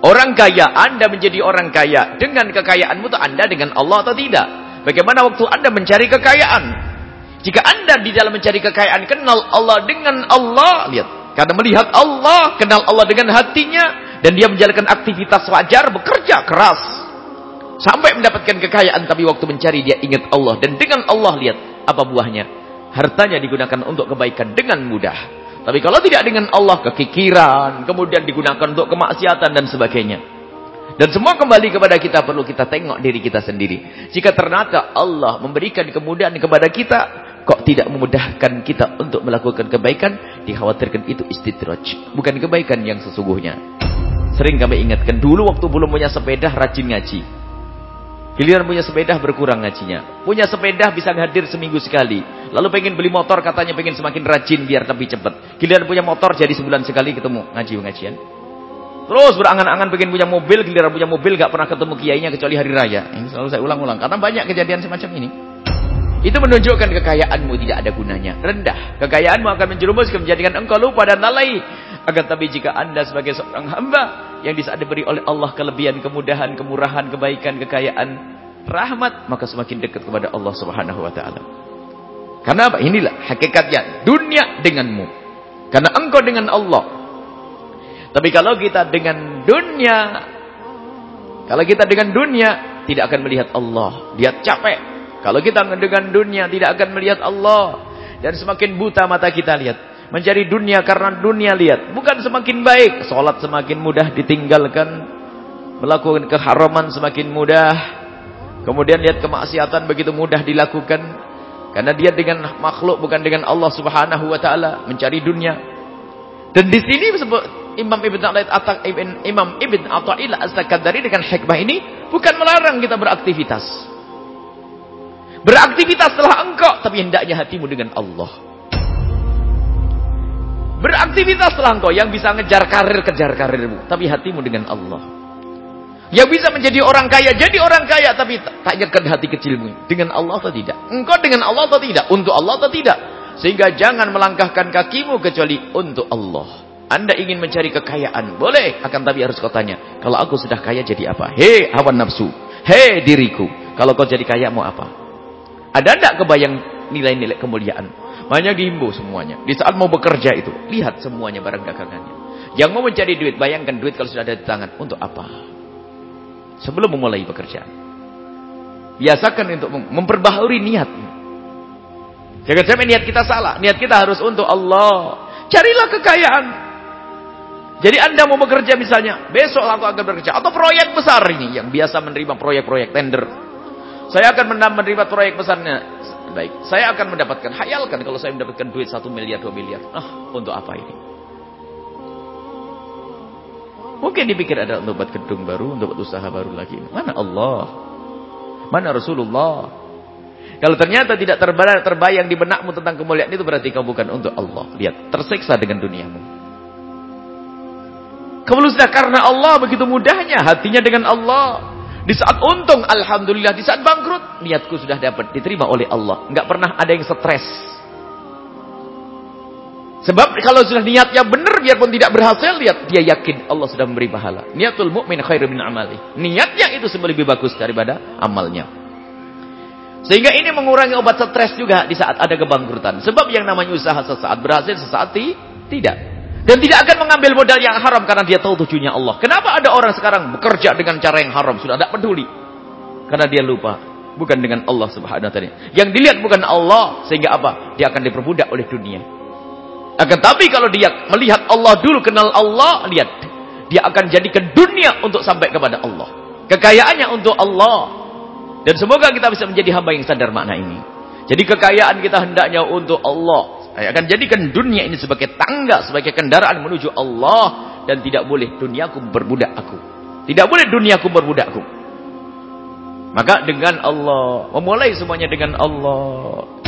Orang kaya, Anda menjadi orang kaya. Dengan kekayaanmu itu Anda dengan Allah atau tidak? Bagaimana waktu Anda mencari kekayaan? Jika Anda di dalam mencari kekayaan, kenal Allah dengan Allah. Lihat. Karena melihat Allah, kenal Allah dengan hatinya. Dan dia menjalankan aktivitas wajar, bekerja keras. Sampai mendapatkan kekayaan, tapi waktu mencari dia ingat Allah. Dan dengan Allah, lihat apa buahnya. Hartanya digunakan untuk kebaikan dengan mudah. Tapi kalau tidak dengan Allah, kekikiran, kemudian digunakan untuk kemaksiatan dan sebagainya. Dan semua kembali kepada kita, perlu kita tengok diri kita sendiri. Jika ternyata Allah memberikan kemudahan kepada kita, kok tidak memudahkan kita untuk melakukan kebaikan, dikhawatirkan itu istidraj. Bukan kebaikan yang sesungguhnya. Sering kami ingatkan, dulu waktu belum punya sepeda, rajin ngaji. Giliran punya sepeda berkurang ngajinya. Punya sepeda bisa hadir seminggu sekali. Lalu pengen beli motor katanya pengen semakin rajin biar lebih cepat. Giliran punya motor jadi sebulan sekali ketemu ngaji ngajian. Terus berangan-angan pengen punya mobil, giliran punya mobil gak pernah ketemu kiainya kecuali hari raya. Ini selalu saya ulang-ulang karena banyak kejadian semacam ini. Itu menunjukkan kekayaanmu tidak ada gunanya. Rendah. Kekayaanmu akan menjerumus menjadikan engkau lupa dan lalai. Agar tapi jika anda sebagai seorang hamba yang bisa diberi oleh Allah kelebihan, kemudahan, kemurahan, kebaikan, kekayaan, rahmat, maka semakin dekat kepada Allah Subhanahu wa taala. Karena apa? Inilah hakikatnya dunia denganmu. Karena engkau dengan Allah. Tapi kalau kita dengan dunia kalau kita dengan dunia tidak akan melihat Allah, dia capek. Kalau kita dengan dunia tidak akan melihat Allah dan semakin buta mata kita lihat. Mencari dunia karena dunia lihat. Bukan semakin baik. Sholat semakin mudah ditinggalkan. Melakukan keharaman semakin mudah. Kemudian lihat kemaksiatan begitu mudah dilakukan. Karena dia dengan makhluk bukan dengan Allah subhanahu wa ta'ala. Mencari dunia. Dan di sini Imam Ibn Atta Imam Ibn Atta'ila As-Sakandari dengan hikmah ini bukan melarang kita beraktivitas. Beraktivitas setelah engkau tapi hendaknya hatimu dengan Allah. Beraktivitaslah engkau yang bisa ngejar karir, kejar karirmu. Tapi hatimu dengan Allah. Yang bisa menjadi orang kaya, jadi orang kaya. Tapi tanyakan hati kecilmu. Dengan Allah atau tidak? Engkau dengan Allah atau tidak? Untuk Allah atau tidak? Sehingga jangan melangkahkan kakimu kecuali untuk Allah. Anda ingin mencari kekayaan. Boleh. Akan tapi harus kau tanya. Kalau aku sudah kaya jadi apa? Hei hawa nafsu. Hei diriku. Kalau kau jadi kaya mau apa? Ada tidak kebayang nilai-nilai kemuliaan? Banyak dihimbau semuanya. Di saat mau bekerja itu, lihat semuanya barang dagangannya. Yang mau mencari duit, bayangkan duit kalau sudah ada di tangan. Untuk apa? Sebelum memulai bekerja. Biasakan untuk memperbaharui niat. Jangan sampai niat kita salah. Niat kita harus untuk Allah. Carilah kekayaan. Jadi anda mau bekerja misalnya. Besok aku akan bekerja. Atau proyek besar ini. Yang biasa menerima proyek-proyek tender. Saya akan menerima proyek besarnya. Baik, saya akan mendapatkan, hayalkan kalau saya mendapatkan duit satu miliar, dua miliar. Ah, untuk apa ini? Mungkin dipikir ada untuk buat gedung baru, untuk buat usaha baru lagi. Mana Allah? Mana Rasulullah? Kalau ternyata tidak terbayang, terbayang di benakmu tentang kemuliaan itu berarti kau bukan untuk Allah. Lihat, tersiksa dengan duniamu. Kamu sudah karena Allah begitu mudahnya hatinya dengan Allah. Di saat untung, Alhamdulillah. Di saat bangkrut, niatku sudah dapat diterima oleh Allah. Enggak pernah ada yang stres. Sebab kalau sudah niatnya benar, biarpun tidak berhasil, lihat dia yakin Allah sudah memberi pahala. Niatul mu'min khairu min amali. Niatnya itu lebih bagus daripada amalnya. Sehingga ini mengurangi obat stres juga di saat ada kebangkrutan. Sebab yang namanya usaha sesaat berhasil, sesaat tidak. Dan tidak akan mengambil modal yang haram karena dia tahu tujuannya Allah. Kenapa ada orang sekarang bekerja dengan cara yang haram? Sudah tidak peduli. Karena dia lupa. Bukan dengan Allah subhanahu wa ta'ala. Yang dilihat bukan Allah. Sehingga apa? Dia akan diperbudak oleh dunia. Akan tapi kalau dia melihat Allah dulu, kenal Allah, lihat. Dia akan jadikan dunia untuk sampai kepada Allah. Kekayaannya untuk Allah. Dan semoga kita bisa menjadi hamba yang sadar makna ini. Jadi kekayaan kita hendaknya untuk Allah. Saya akan jadikan dunia ini sebagai tangga, sebagai kendaraan menuju Allah. Dan tidak boleh duniaku berbudak aku. Tidak boleh duniaku berbudakku. Maka dengan Allah, memulai semuanya dengan Allah.